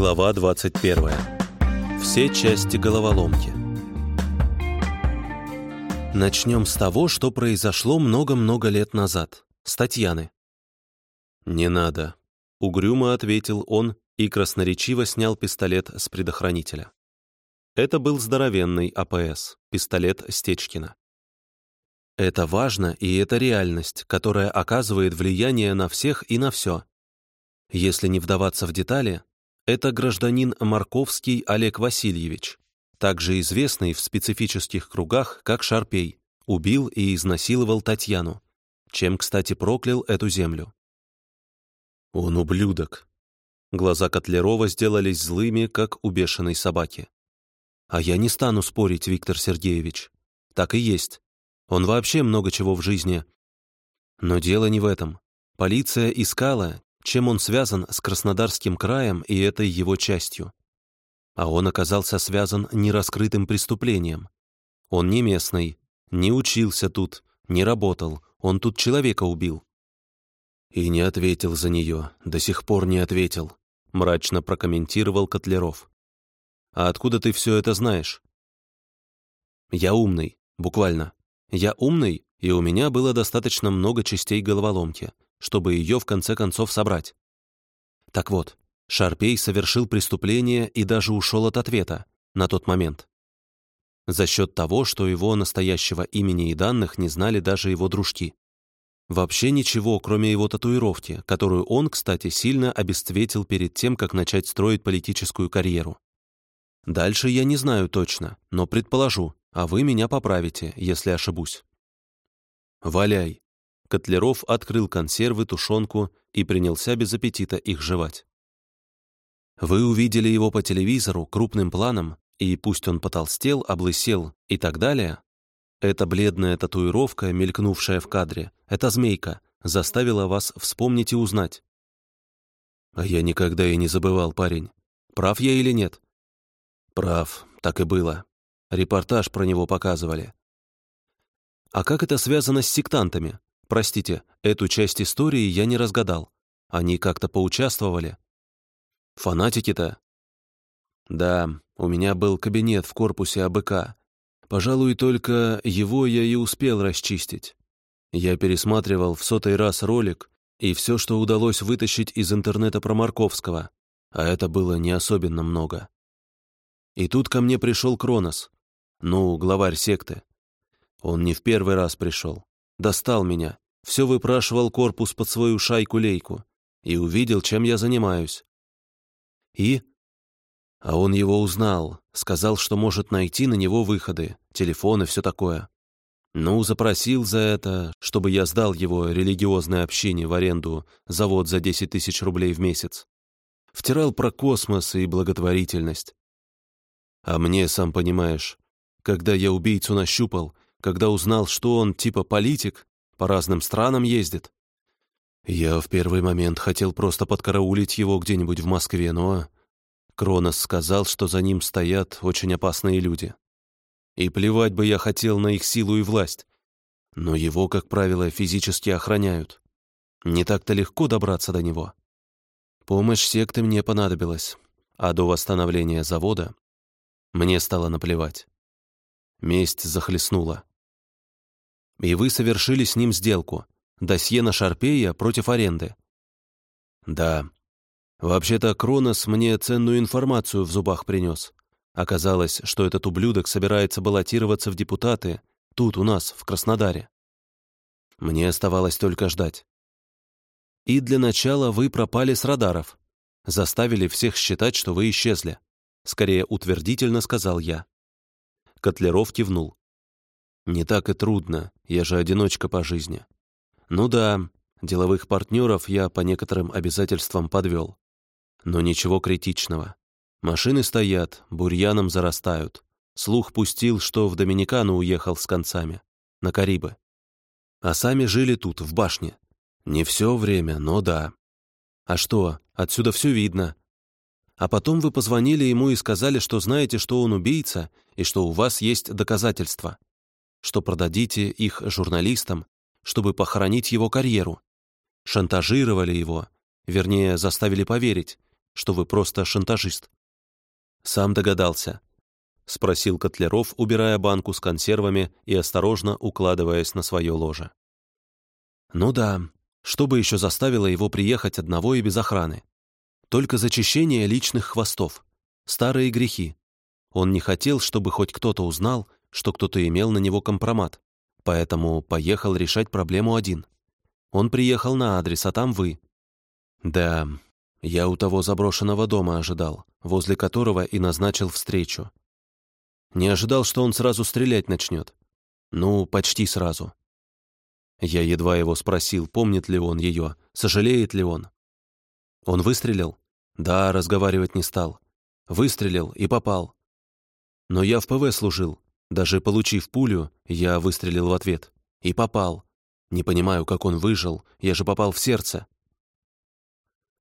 Глава 21. Все части головоломки. Начнем с того, что произошло много-много лет назад. С Татьяны. «Не надо», — угрюмо ответил он и красноречиво снял пистолет с предохранителя. Это был здоровенный АПС, пистолет Стечкина. Это важно, и это реальность, которая оказывает влияние на всех и на все. Если не вдаваться в детали, это гражданин Марковский Олег Васильевич, также известный в специфических кругах как Шарпей, убил и изнасиловал Татьяну, чем, кстати, проклял эту землю. Он ублюдок. Глаза Котлярова сделались злыми, как у бешеной собаки. А я не стану спорить, Виктор Сергеевич. Так и есть. Он вообще много чего в жизни. Но дело не в этом. Полиция искала, чем он связан с Краснодарским краем и этой его частью. А он оказался связан нераскрытым преступлением. Он не местный, не учился тут, не работал, он тут человека убил. И не ответил за нее, до сих пор не ответил, мрачно прокомментировал Котлеров. А откуда ты все это знаешь? Я умный, буквально. Я умный, и у меня было достаточно много частей головоломки, чтобы ее в конце концов собрать. Так вот, Шарпей совершил преступление и даже ушел от ответа на тот момент. За счет того, что его настоящего имени и данных не знали даже его дружки. Вообще ничего, кроме его татуировки, которую он, кстати, сильно обесцветил перед тем, как начать строить политическую карьеру. Дальше я не знаю точно, но предположу, а вы меня поправите, если ошибусь. «Валяй», Котлеров открыл консервы, тушенку и принялся без аппетита их жевать. Вы увидели его по телевизору крупным планом, и пусть он потолстел, облысел и так далее, эта бледная татуировка, мелькнувшая в кадре, эта змейка, заставила вас вспомнить и узнать. А я никогда и не забывал, парень. Прав я или нет? Прав, так и было. Репортаж про него показывали. А как это связано с сектантами? Простите, эту часть истории я не разгадал. Они как-то поучаствовали. Фанатики-то? Да, у меня был кабинет в корпусе АБК. Пожалуй, только его я и успел расчистить. Я пересматривал в сотый раз ролик и все, что удалось вытащить из интернета про Марковского, а это было не особенно много. И тут ко мне пришел Кронос, ну, главарь секты. Он не в первый раз пришел. Достал меня, все выпрашивал корпус под свою шайку-лейку и увидел, чем я занимаюсь. И? А он его узнал, сказал, что может найти на него выходы, телефон и все такое. Ну, запросил за это, чтобы я сдал его религиозной общине в аренду завод за 10 тысяч рублей в месяц. Втирал про космос и благотворительность. А мне, сам понимаешь, когда я убийцу нащупал, когда узнал, что он типа политик, по разным странам ездит. Я в первый момент хотел просто подкараулить его где-нибудь в Москве, но... Кронос сказал, что за ним стоят очень опасные люди. И плевать бы я хотел на их силу и власть. Но его, как правило, физически охраняют. Не так-то легко добраться до него. Помощь секты мне понадобилась, а до восстановления завода мне стало наплевать. Месть захлестнула. И вы совершили с ним сделку. Досье на Шарпея против аренды. Да. Вообще-то Кронос мне ценную информацию в зубах принес. Оказалось, что этот ублюдок собирается баллотироваться в депутаты тут, у нас, в Краснодаре. Мне оставалось только ждать. И для начала вы пропали с радаров. Заставили всех считать, что вы исчезли. Скорее утвердительно сказал я. Котлеров кивнул. Не так и трудно, я же одиночка по жизни. Ну да, деловых партнеров я по некоторым обязательствам подвел. Но ничего критичного. Машины стоят, бурьяном зарастают. Слух пустил, что в Доминикану уехал с концами. На Карибы. А сами жили тут, в башне. Не все время, но да. А что, отсюда все видно. А потом вы позвонили ему и сказали, что знаете, что он убийца, и что у вас есть доказательства. Что продадите их журналистам, чтобы похоронить его карьеру. Шантажировали его, вернее, заставили поверить, что вы просто шантажист?» «Сам догадался», — спросил Котляров, убирая банку с консервами и осторожно укладываясь на свое ложе. «Ну да, что бы еще заставило его приехать одного и без охраны? Только зачищение личных хвостов, старые грехи. Он не хотел, чтобы хоть кто-то узнал, что кто-то имел на него компромат, поэтому поехал решать проблему один. Он приехал на адрес, а там вы. Да, я у того заброшенного дома ожидал, возле которого и назначил встречу. Не ожидал, что он сразу стрелять начнет. Ну, почти сразу. Я едва его спросил, помнит ли он ее, сожалеет ли он. Он выстрелил? Да, разговаривать не стал. Выстрелил и попал. Но я в ПВ служил. Даже получив пулю, я выстрелил в ответ. И попал. Не понимаю, как он выжил, я же попал в сердце.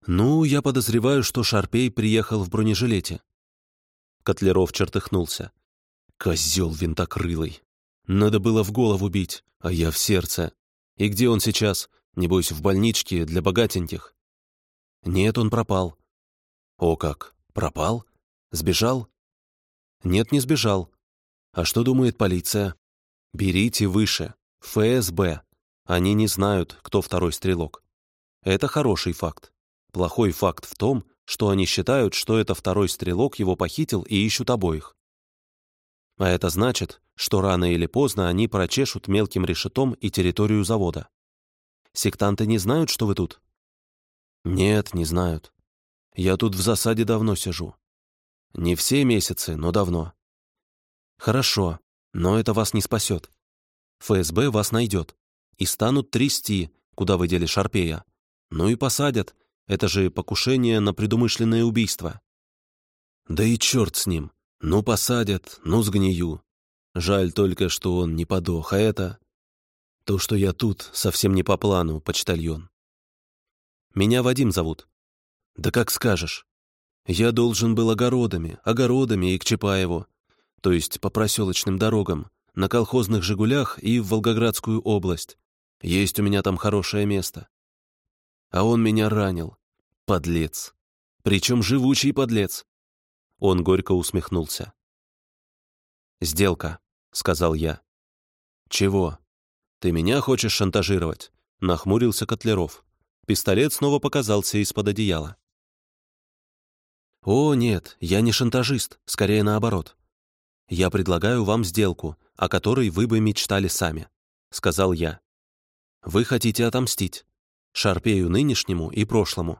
Ну, я подозреваю, что Шарпей приехал в бронежилете. Котлеров чертыхнулся. Козел винтокрылый. Надо было в голову бить, а я в сердце. И где он сейчас? Небось, в больничке для богатеньких? Нет, он пропал. О как, пропал? Сбежал? Нет, не сбежал. А что думает полиция? Берите выше. ФСБ. Они не знают, кто второй стрелок. Это хороший факт. Плохой факт в том, что они считают, что это второй стрелок его похитил и ищут обоих. А это значит, что рано или поздно они прочешут мелким решетом и территорию завода. Сектанты не знают, что вы тут? Нет, не знают. Я тут в засаде давно сижу. Не все месяцы, но давно. Хорошо, но это вас не спасет. ФСБ вас найдет и станут трясти, куда вы дели Шарпея. Ну и посадят. Это же покушение на предумышленное убийство. Да и черт с ним. Ну, посадят, ну, сгнию. Жаль только, что он не подох, а это... То, что я тут, совсем не по плану, почтальон. Меня Вадим зовут. Да как скажешь. Я должен был огородами, огородами и к Чапаеву, то есть по проселочным дорогам, на колхозных «Жигулях» и в Волгоградскую область. Есть у меня там хорошее место. А он меня ранил. Подлец. Причем живучий подлец. Он горько усмехнулся. «Сделка», — сказал я. «Чего? Ты меня хочешь шантажировать?» — нахмурился Котлеров. Пистолет снова показался из-под одеяла. «О, нет, я не шантажист, скорее наоборот. Я предлагаю вам сделку, о которой вы бы мечтали сами», — сказал я. «Вы хотите отомстить. Шарпею нынешнему и прошлому.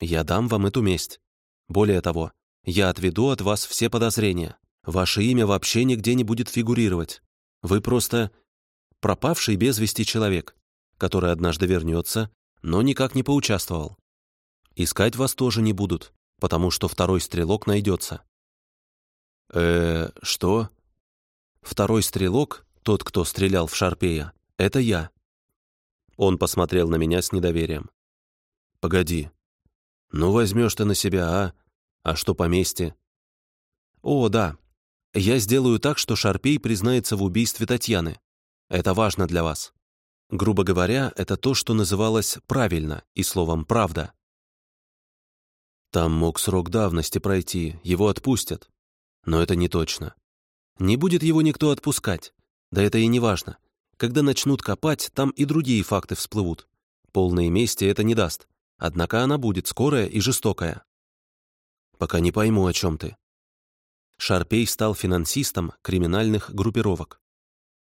Я дам вам эту месть. Более того, я отведу от вас все подозрения. Ваше имя вообще нигде не будет фигурировать. Вы просто пропавший без вести человек, который однажды вернется, но никак не поучаствовал. Искать вас тоже не будут, потому что второй стрелок найдется. Э что? Второй стрелок, тот, кто стрелял в Шарпея, это я. Он посмотрел на меня с недоверием. «Погоди. Ну, возьмешь ты на себя, а? А что по мести? О, да. Я сделаю так, что Шарпей признается в убийстве Татьяны. Это важно для вас. Грубо говоря, это то, что называлось правильно и словом «правда». Там мог срок давности пройти, его отпустят. Но это не точно. Не будет его никто отпускать. Да это и не важно. Когда начнут копать, там и другие факты всплывут. Полной мести это не даст. Однако она будет скорая и жестокая. Пока не пойму, о чем ты. Шарпей стал финансистом криминальных группировок.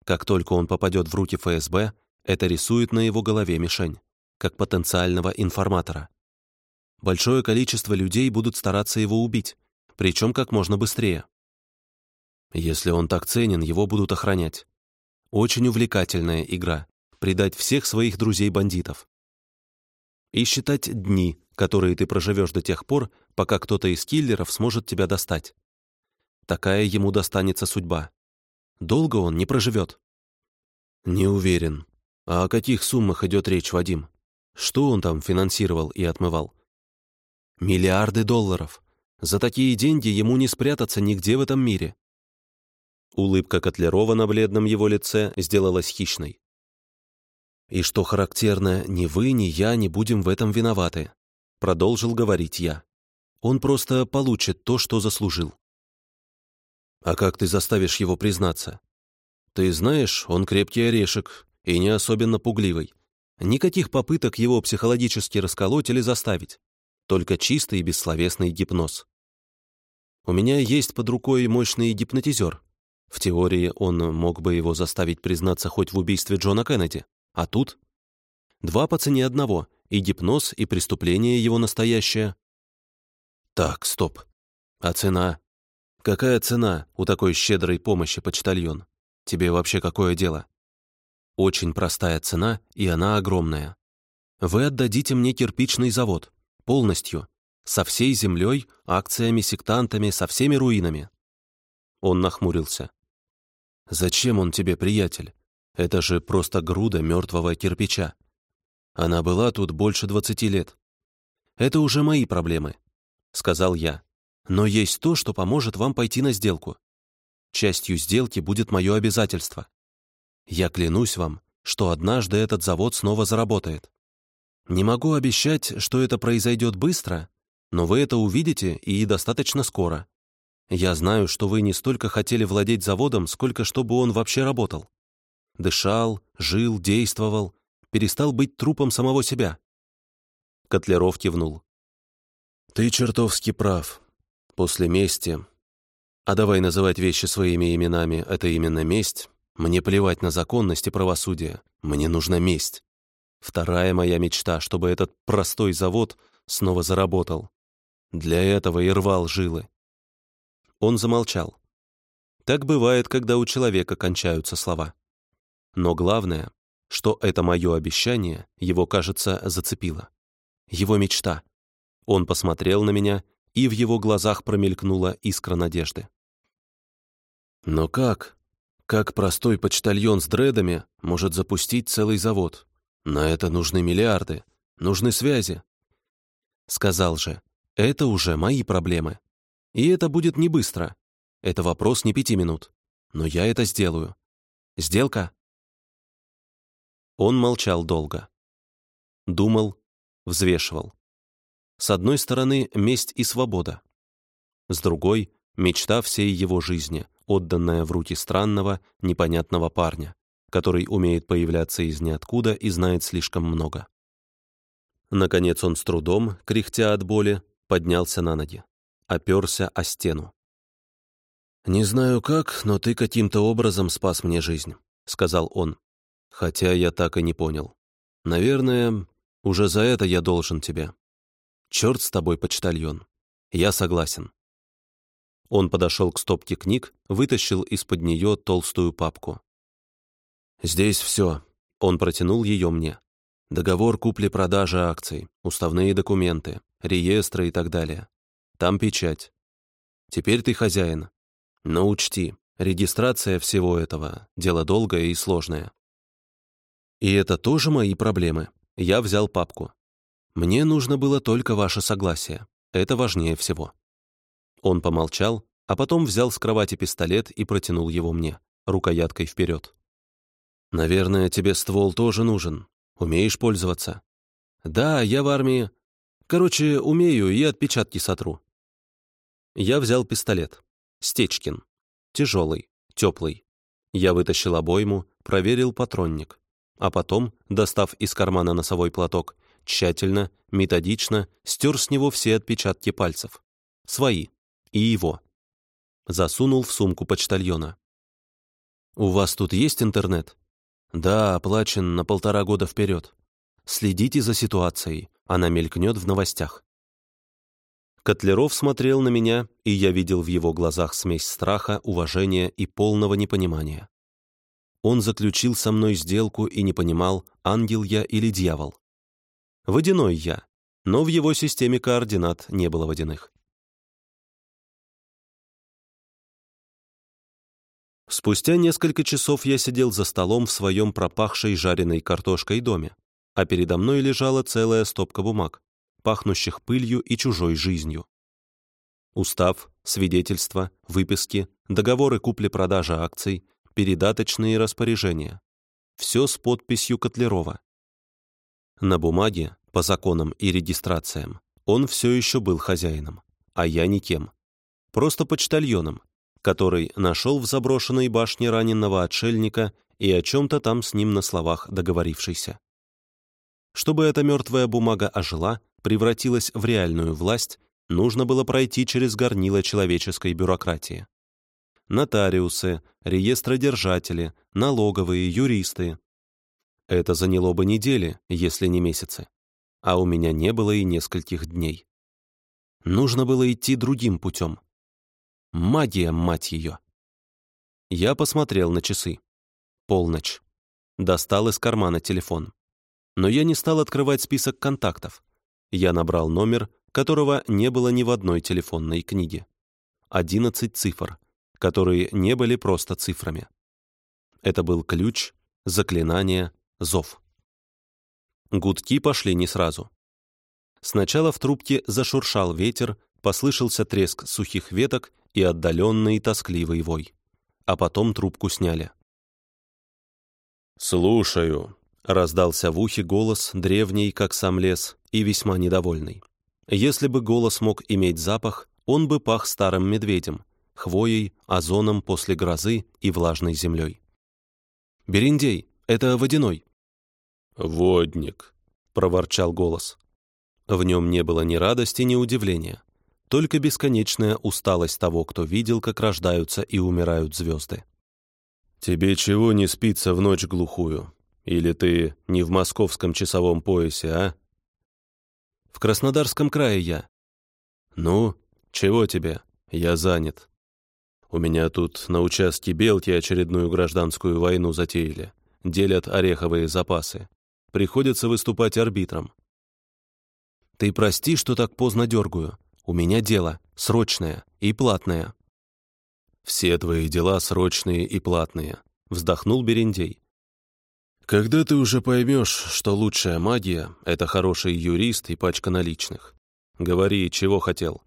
Как только он попадет в руки ФСБ, это рисует на его голове мишень, как потенциального информатора. Большое количество людей будут стараться его убить, причем как можно быстрее. Если он так ценен, его будут охранять. Очень увлекательная игра — предать всех своих друзей-бандитов. И считать дни, которые ты проживешь до тех пор, пока кто-то из киллеров сможет тебя достать. Такая ему достанется судьба. Долго он не проживет. Не уверен. А о каких суммах идет речь, Вадим? Что он там финансировал и отмывал? Миллиарды долларов. За такие деньги ему не спрятаться нигде в этом мире. Улыбка Котлярова на бледном его лице сделалась хищной. «И что характерно, ни вы, ни я не будем в этом виноваты», — продолжил говорить я. Он просто получит то, что заслужил. А как ты заставишь его признаться? Ты знаешь, он крепкий орешек и не особенно пугливый. Никаких попыток его психологически расколоть или заставить. Только чистый и бессловесный гипноз. У меня есть под рукой мощный гипнотизер. В теории он мог бы его заставить признаться хоть в убийстве Джона Кеннеди. А тут Два по цене одного, и гипноз, и преступление его настоящее. Так, стоп. А цена? Какая цена у такой щедрой помощи, почтальон? Тебе вообще какое дело? Очень простая цена, и она огромная. Вы отдадите мне кирпичный завод. Полностью. Со всей землей, акциями, сектантами, со всеми руинами. Он нахмурился. «Зачем он тебе, приятель? Это же просто груда мертвого кирпича. Она была тут больше двадцати лет. Это уже мои проблемы, сказал я. Но есть то, что поможет вам пойти на сделку. Частью сделки будет мое обязательство. Я клянусь вам, что однажды этот завод снова заработает. Не могу обещать, что это произойдет быстро, но вы это увидите и достаточно скоро. Я знаю, что вы не столько хотели владеть заводом, сколько чтобы он вообще работал. Дышал, жил, действовал, перестал быть трупом самого себя. Котляров кивнул. «Ты чертовски прав. После мести... А давай называть вещи своими именами, это именно месть. Мне плевать на законность и правосудие. Мне нужна месть. Вторая моя мечта, чтобы этот простой завод снова заработал. Для этого и рвал жилы». Он замолчал. Так бывает, когда у человека кончаются слова. Но главное, что это мое обещание его, кажется, зацепило. Его мечта. Он посмотрел на меня, и в его глазах промелькнула искра надежды. Но как? Как простой почтальон с дредами может запустить целый завод? На это нужны миллиарды, нужны связи. Сказал же, это уже мои проблемы. И это будет не быстро. Это вопрос не пяти минут. Но я это сделаю. Сделка? Он молчал долго. Думал, взвешивал. С одной стороны, месть и свобода. С другой — мечта всей его жизни, отданная в руки странного, непонятного парня, который умеет появляться из ниоткуда и знает слишком много. Наконец он с трудом, кряхтя от боли, поднялся на ноги, оперся о стену. «Не знаю как, но ты каким-то образом спас мне жизнь», — сказал он. Хотя я так и не понял. Наверное, уже за это я должен тебе. Черт с тобой, почтальон. Я согласен. Он подошел к стопке книг, вытащил из-под нее толстую папку. «Здесь все». Он протянул ее мне. Договор купли-продажи акций, уставные документы, реестры и так далее. Там печать. Теперь ты хозяин. Но учти, регистрация всего этого — дело долгое и сложное. И это тоже мои проблемы. Я взял папку. Мне нужно было только ваше согласие. Это важнее всего. Он помолчал, а потом взял с кровати пистолет и протянул его мне, рукояткой вперед. «Наверное, тебе ствол тоже нужен. Умеешь пользоваться?» «Да, я в армии. Короче, умею и отпечатки сотру». Я взял пистолет. Стечкин. Тяжелый, теплый. Я вытащил обойму, проверил патронник а потом, достав из кармана носовой платок, тщательно, методично стер с него все отпечатки пальцев. Свои. И его. Засунул в сумку почтальона. «У вас тут есть интернет?» «Да, оплачен на полтора года вперед. Следите за ситуацией, она мелькнет в новостях». Котлеров смотрел на меня, и я видел в его глазах смесь страха, уважения и полного непонимания. Он заключил со мной сделку и не понимал, ангел я или дьявол. Водяной я, но в его системе координат не было водяных. Спустя несколько часов я сидел за столом в своем пропахшей жареной картошкой доме, а передо мной лежала целая стопка бумаг, пахнущих пылью и чужой жизнью. Устав, свидетельства, выписки, договоры купли-продажи акций, передаточные распоряжения. Все с подписью Котлерова. На бумаге, по законам и регистрациям, он все еще был хозяином. а я никем. Просто почтальоном, который нашел в заброшенной башне раненого отшельника и о чем-то там с ним на словах договорившийся. Чтобы эта мертвая бумага ожила, превратилась в реальную власть, нужно было пройти через горнило человеческой бюрократии. Нотариусы, реестродержатели, налоговые, юристы. Это заняло бы недели, если не месяцы. А у меня не было и нескольких дней. Нужно было идти другим путем. Магия, мать ее! Я посмотрел на часы. Полночь. Достал из кармана телефон. Но я не стал открывать список контактов. Я набрал номер, которого не было ни в одной телефонной книге. 11 цифр, которые не были просто цифрами. Это был ключ, заклинание, зов. Гудки пошли не сразу. Сначала в трубке зашуршал ветер, послышался треск сухих веток и отдаленный тоскливый вой. А потом трубку сняли. «Слушаю», — раздался в ухе голос, древний, как сам лес, и весьма недовольный. Если бы голос мог иметь запах, он бы пах старым медведем, хвоей, озоном после грозы и влажной землей. «Бериндей, это водяной». «Водник», — проворчал голос. В нем не было ни радости, ни удивления, только бесконечная усталость того, кто видел, как рождаются и умирают звезды. «Тебе чего не спится в ночь глухую? Или ты не в московском часовом поясе, а?» В Краснодарском крае я». «Ну, чего тебе? Я занят. У меня тут на участке Белки очередную гражданскую войну затеяли. Делят ореховые запасы. Приходится выступать арбитром». «Ты прости, что так поздно дергаю. У меня дело, срочное и платное». «Все твои дела срочные и платные», — вздохнул Берендей. Когда ты уже поймешь, что лучшая магия — это хороший юрист и пачка наличных? Говори, чего хотел.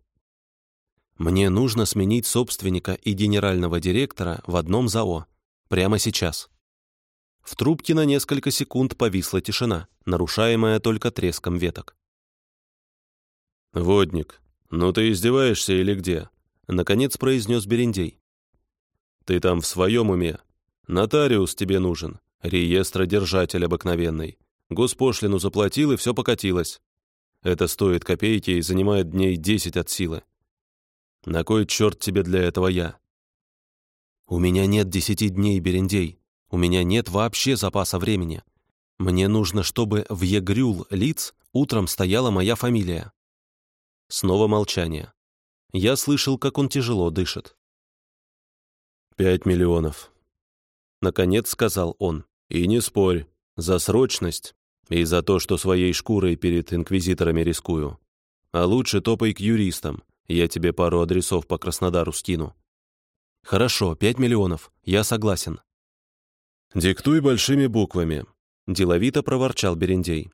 Мне нужно сменить собственника и генерального директора в одном ЗАО. Прямо сейчас. В трубке на несколько секунд повисла тишина, нарушаемая только треском веток. «Водник, ну ты издеваешься или где?» — наконец произнес Берендей. «Ты там в своем уме. Нотариус тебе нужен. Реестродержатель обыкновенный. Госпошлину заплатил, и все покатилось. Это стоит копейки и занимает дней десять от силы. На кой черт тебе для этого я? У меня нет десяти дней, Берендей. У меня нет вообще запаса времени. Мне нужно, чтобы в Егрюл лиц утром стояла моя фамилия. Снова молчание. Я слышал, как он тяжело дышит. «Пять миллионов», — наконец сказал он. И не спорь, за срочность и за то, что своей шкурой перед инквизиторами рискую. А лучше топай к юристам, я тебе пару адресов по Краснодару скину. Хорошо, пять миллионов, я согласен. Диктуй большими буквами, деловито проворчал Берендей.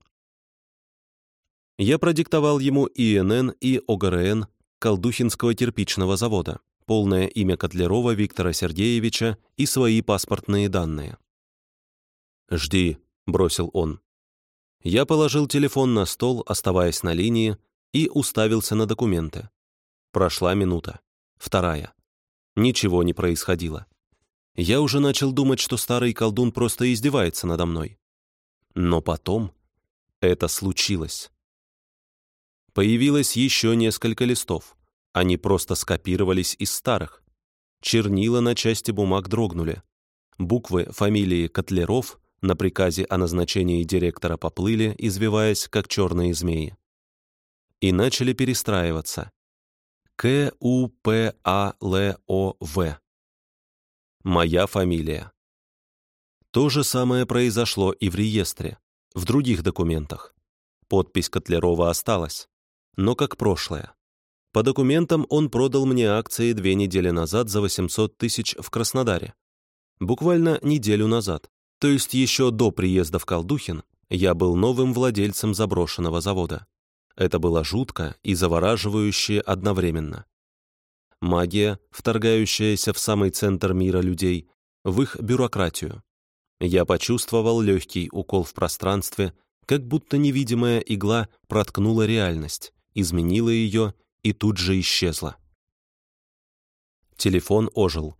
Я продиктовал ему ИНН и ОГРН Колдухинского кирпичного завода, полное имя Котлярова Виктора Сергеевича и свои паспортные данные. «Жди», — бросил он. Я положил телефон на стол, оставаясь на линии, и уставился на документы. Прошла минута. Вторая. Ничего не происходило. Я уже начал думать, что старый колдун просто издевается надо мной. Но потом это случилось. Появилось еще несколько листов. Они просто скопировались из старых. Чернила на части бумаг дрогнули. Буквы фамилии Котлеров на приказе о назначении директора поплыли, извиваясь, как черные змеи. И начали перестраиваться. К-У-П-А-Л-О-В. Моя фамилия. То же самое произошло и в реестре, в других документах. Подпись Котлярова осталась, но как прошлое. По документам он продал мне акции две недели назад за 800 тысяч в Краснодаре. Буквально неделю назад. То есть еще до приезда в Колдухин я был новым владельцем заброшенного завода. Это было жутко и завораживающе одновременно. Магия, вторгающаяся в самый центр мира людей, в их бюрократию. Я почувствовал легкий укол в пространстве, как будто невидимая игла проткнула реальность, изменила ее и тут же исчезла. Телефон ожил.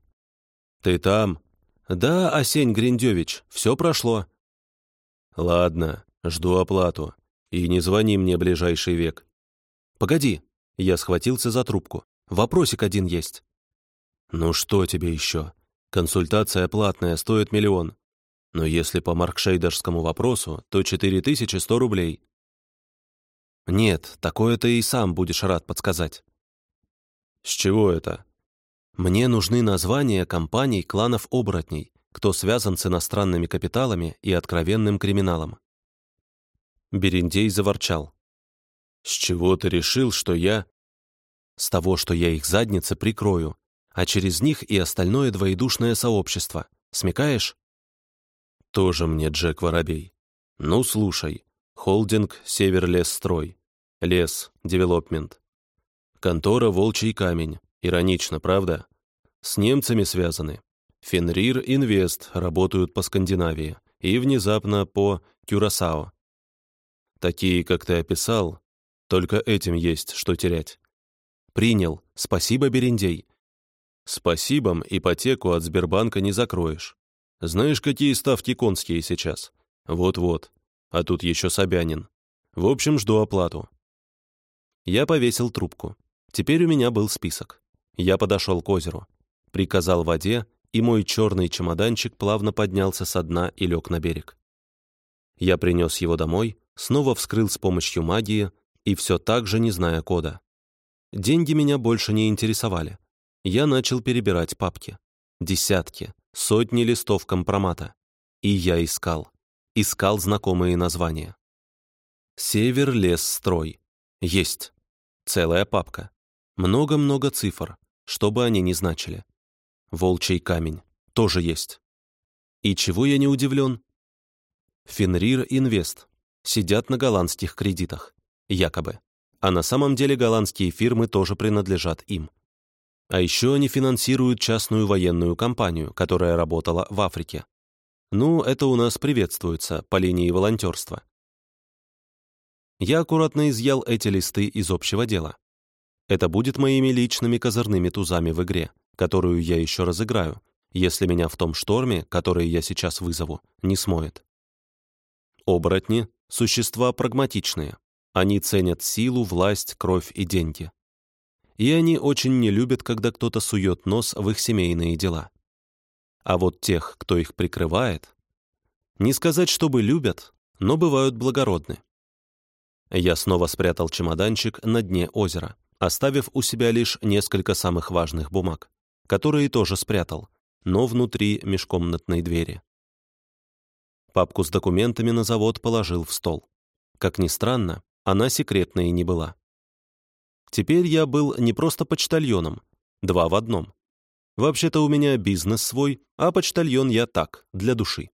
«Ты там?» «Да, Осень Гриндевич, все прошло». «Ладно, жду оплату. И не звони мне ближайший век». «Погоди», — я схватился за трубку. «Вопросик один есть». «Ну что тебе еще? Консультация платная, стоит миллион. Но если по маркшейдерскому вопросу, то 4100 рублей». «Нет, такое ты и сам будешь рад подсказать». «С чего это?» «Мне нужны названия компаний кланов оборотней, кто связан с иностранными капиталами и откровенным криминалом». Берендей заворчал. «С чего ты решил, что я...» «С того, что я их задницы прикрою, а через них и остальное двоедушное сообщество. Смекаешь?» «Тоже мне Джек Воробей. Ну, слушай. Холдинг «Северлесстрой». Лес, девелопмент. Контора «Волчий камень». Иронично, правда? С немцами связаны. Фенрир Инвест работают по Скандинавии и внезапно по Кюрасао. Такие, как ты описал, только этим есть что терять. Принял. Спасибо, Берендей. Спасибо, ипотеку от Сбербанка не закроешь. Знаешь, какие ставки конские сейчас? Вот-вот. А тут еще Собянин. В общем, жду оплату. Я повесил трубку. Теперь у меня был список. Я подошел к озеру. Приказал воде, и мой черный чемоданчик плавно поднялся со дна и лег на берег. Я принес его домой, снова вскрыл с помощью магии и все так же не зная кода. Деньги меня больше не интересовали. Я начал перебирать папки. Десятки, сотни листов компромата. И я искал. Искал знакомые названия. Север, лес, строй. Есть. Целая папка. Много-много цифр, что бы они ни значили. Волчий камень. Тоже есть. И чего я не удивлен? Фенрир Инвест. Сидят на голландских кредитах. Якобы. А на самом деле голландские фирмы тоже принадлежат им. А еще они финансируют частную военную компанию, которая работала в Африке. Ну, это у нас приветствуется по линии волонтерства. Я аккуратно изъял эти листы из общего дела. Это будет моими личными козырными тузами в игре, которую я еще разыграю, если меня в том шторме, который я сейчас вызову, не смоет. Оборотни — существа прагматичные. Они ценят силу, власть, кровь и деньги и они очень не любят, когда кто-то сует нос в их семейные дела. А вот тех, кто их прикрывает, не сказать, чтобы любят, но бывают благородны. Я снова спрятал чемоданчик на дне озера, оставив у себя лишь несколько самых важных бумаг, которые тоже спрятал, но внутри межкомнатной двери. Папку с документами на завод положил в стол. Как ни странно, она секретной не была. Теперь я был не просто почтальоном, два в одном. Вообще-то у меня бизнес свой, а почтальон я так, для души.